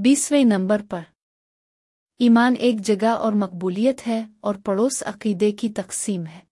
बीसवें number पर। ईमान एक जगह और मकबूलियत है और पड़ोस अकीदे की तकसीम है।